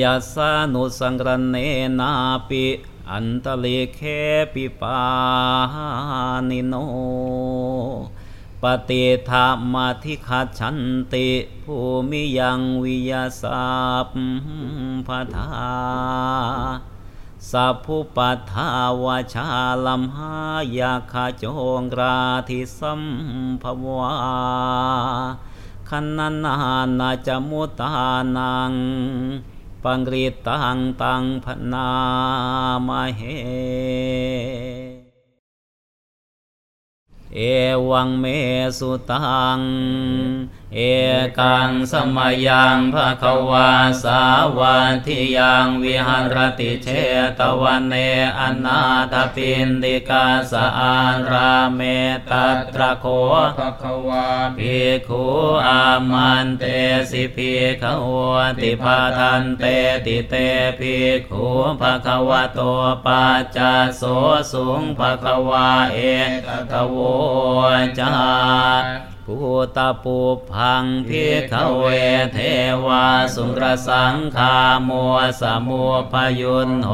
ยัสสานุสสะระเณนาปิอันตะลิกเขปิปาณิโน ปะติฏฐะมะธิคัจฉันติภูมิยังวิยะ สัพพะทาสัพพูปัททะวะชาลัมหายักขะโจราทิสัมภะวาคันนานาจมุตานัง ปังริตังตังพนามเหเอวังเมสุตัง เอกังสมยังภะคะวาสาวันทิยังวิหารติเชตวันเนอนาถปินติกาสอาราเมตัตระโคภะคะวาภิกขุอามันเตสิภิกขวติภาทันเตติเตภิกขุภะคะวะโตปัจจโสสุงภะคะวาเอตตะโวจา ภูตาปุพังพิขเวเทวาสุงกรสังคามัวสมุพยุฬโห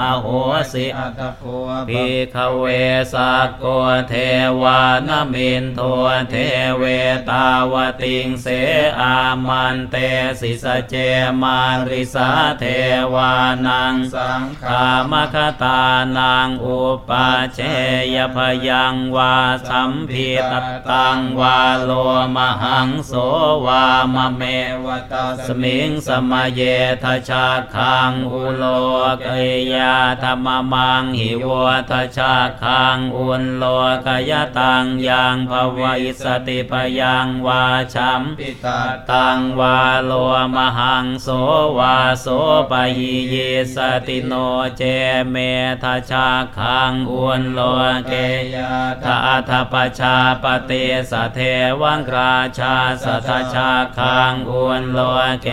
อะโหสิอะถะโข ภิกขะเวสักโกเทวานะมินโทเทเวตาวะติงเสอามันเตสิ สะเจมาริสาเทวานังสังคามะคะตานังอุปปัชเชยยะ ภะยังวา ฉัมภิตัตตังวาโลมะหังโสวามะเมวะ ตัสมิง สะมะเย ธะชัคคังอุลโลเกยยาถะ มะมังหิ โว ธะชัคคังอุลโลกะยะตังยัมภะวิสสะติ ภะยังวา ฉัมภิตัตตังวาโลมะหังโสวาโส ปะหิยยิสสะติโนเจเม ธะชัคคังอุลโลเกยยาถะทปชาปเตสะเทวังราชาสัทชาคังอุนโลเก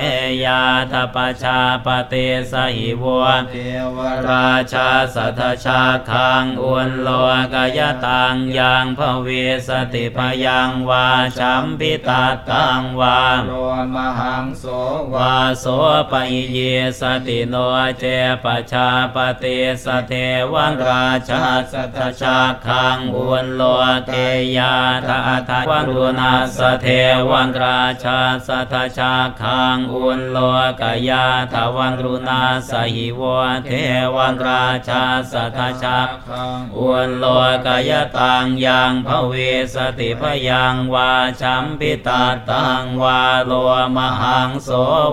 ยาทปชาปเตสหิวเทวราชาสัทชาคังอุนโลกยตังยังภเวสติพยังวาชัมพิตาตังวาโลมหังโสวาวาโสปอิเยสติโนเจปชาปเตสเทวังราชาสัทชาคังอุนโลเกยาทาทาวังรุณาสเทวังราชาสัทชาคังอุนโลกยาทวังรุณาสหิวเทวังราชาสัทชาคังอุนโลกายตังยังภเวสติพยังวาชัมพิตาตังวาโลมหังโส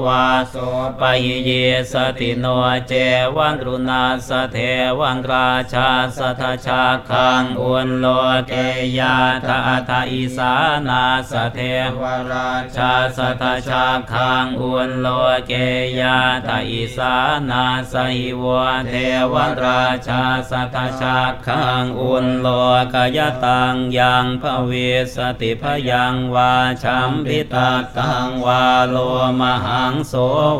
วาโสปะหิเยสติโนเจวังรุณาสเทวังราชาสัทชาคังอุนโลเกยาทาทาอิสานาสเทวราชาสัทชาคังอุนโลเกยาทาอิสานาสหิวเทวราชาสัทชาคังอุนโลกยตังยังภเวสติพยังวาชัมพิตาตังวาโลมหังโส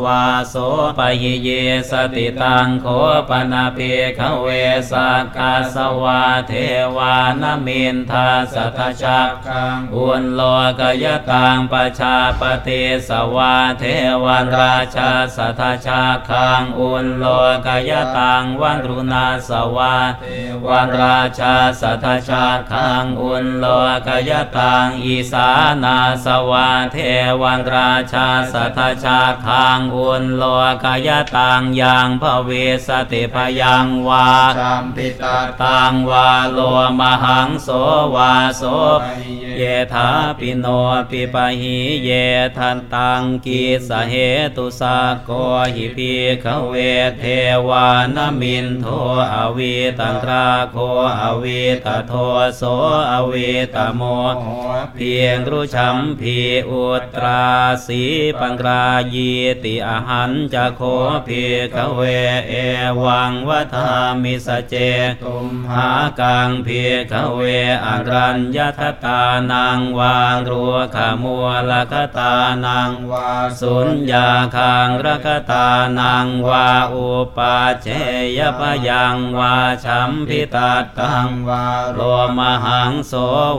วาโสปะหิเยสติตังโคปนาเพขเวสากาสวาเทวานมินทาสัทชักคังอุนโลกยตังปชาปฏิสวาเทวันราชาสัทชาคังอุนโลกยตังวันรุณาสวาเทววันราชาสัทชาคังอุนโลกยตังอีสานาสวาเทวันราชาสัทชาคังอุนโลกยตังยังภเวสติพยังวาชัมปิตาตังวาโลมหังโสวาโสไปเยเยธาปิโนปิปะหิเยทันตังกีสเหตุสาโกหิ ภิกขะเวเทวานะมินโท อะวีตะราโค อะวีตะโทโส อะวีตะโมโห ภีรุ ฉัมภีอุตราสีปะลายีติอะหัญจะ โข ภิกขะเวเอวังวะทามิ สะเจตุมหากัง ภิกขะเว อะรัญญะคะตานัง วา รุกขะมัวลคตานังวาสุญญาคังรกตานังวาอุปาเชยพยังวาชัมพิตาตังวาโลมหังโส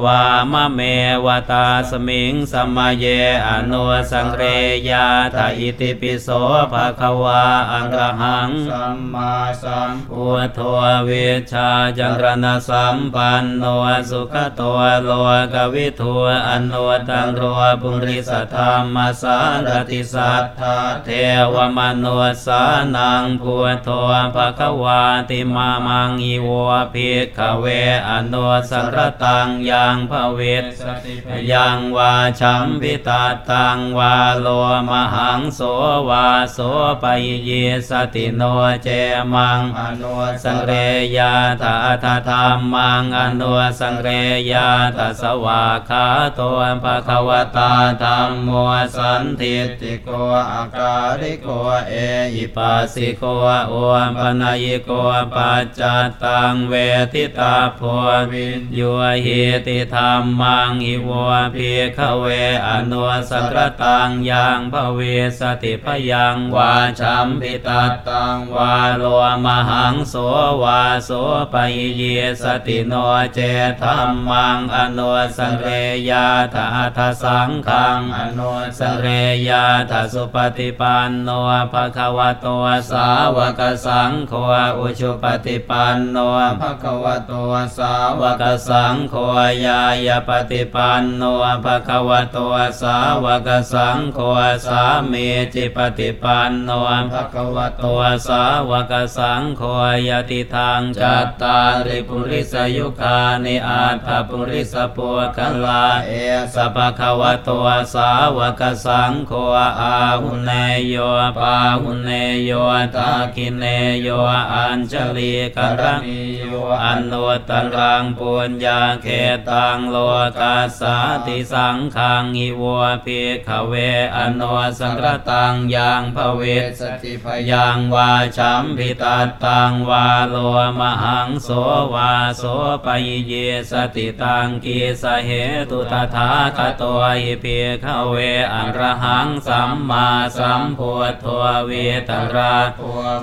วามะเมวตาสมิงสมาเยอนุสังเรยาตาอิติปิโสภะคะวาอังกหังสัมมาสัมพุทโธวิชาจังรณสัมปันโนสุขโตโลกวิทูอนุตังโรปุริสธรรมสารติสัทธาเทวมนุสานังพุทโธภะคะวาติมามังอีวะภิกขเวอนุสังรตังยังภเวทสติยังวาชัมพิตาตังวาโลมหังโสวาโสปยเยสติโนเจมังอนุสังเรยาตาทาธรรมังอนุสังเรยาตสวาคาโตภะคะวตาธรรมโมสันทิติติโกอาการิโกเออิปัสสิโกโอปนัยโกปัจจตังเวทิตาโพวิญโยหิติธรรมังอิวะภิกขเวอนุสังรตังยังภเวสติพยังวาชัมพิตตตังวาโลมหังโสวาโสปยเยสติโนเจธรรมังอนุสังเรยาตาทสังขังอนุสเรยาตสุปฏิปันโนภะคะวะโตสาวกสังโฆอุชุปฏิปันโนภะคะวะโตสาวกสังโฆยายปฏิปันโนภะคะวะโตสาวกสังโฆสามีจิปฏิปันโนภะคะวะโตตัวสาวกสังโฆยติทางจัตตาริปุริสยุคานิอาถาปุริสปุคลาเอสัพพะคะวะตัวสาวกสังโฆอาหุเนโยปาหุเนโยตาคิเนโยอัญชลีกรังนิโยอันโนตังรังปุญญาเขตังโลกัสสาติสังขังอิวะภิขเวอโนสังกตังยังภเวสติพยังวาชัมพิตัตตังวาโลมหังโสวาโสปยเยสติตังกีสเหตตถาคตอิภิกขเวอันรหังสัมมาสัมพุทโธเวตรา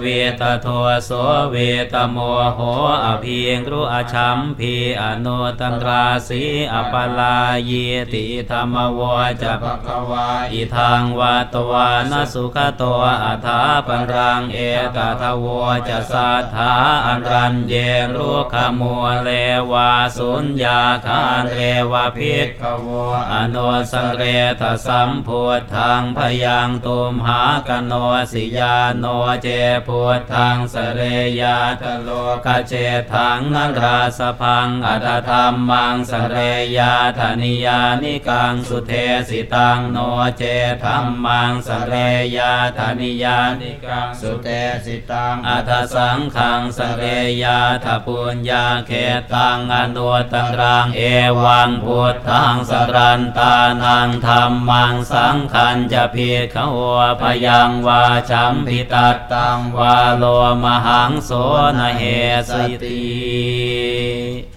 เวตโทโสเวตโมโหอภิงรุอชัมพีอนุตังราสีอปลาเยติธรรมวจะภะควาอิทังวัตวานสุขตัวอัฏฐาปังรังเอกทวจะสัทธาอันรันเยรุขมัวเลวาสุญญาคานเรวาพิกขวอนุสเรทสัมพุทธังพยังตุมหากโนสิยาโนเจพุทธังสเรยาตโลกเจทังนราสพังอัตธรรมังสเรยาธนิยานิกังสุเทสิตังโนเจธรรมังสเรยาธนิยานิกังสุเตสิตังอัทสังขังสเรยาทปุญญาเขตังอนุตังรังเอวังพุทธังสรันตานังธรรมังสังขันจะพิขวพยังวาชัมพิตัตตังวาโลมหังโสนเหสติ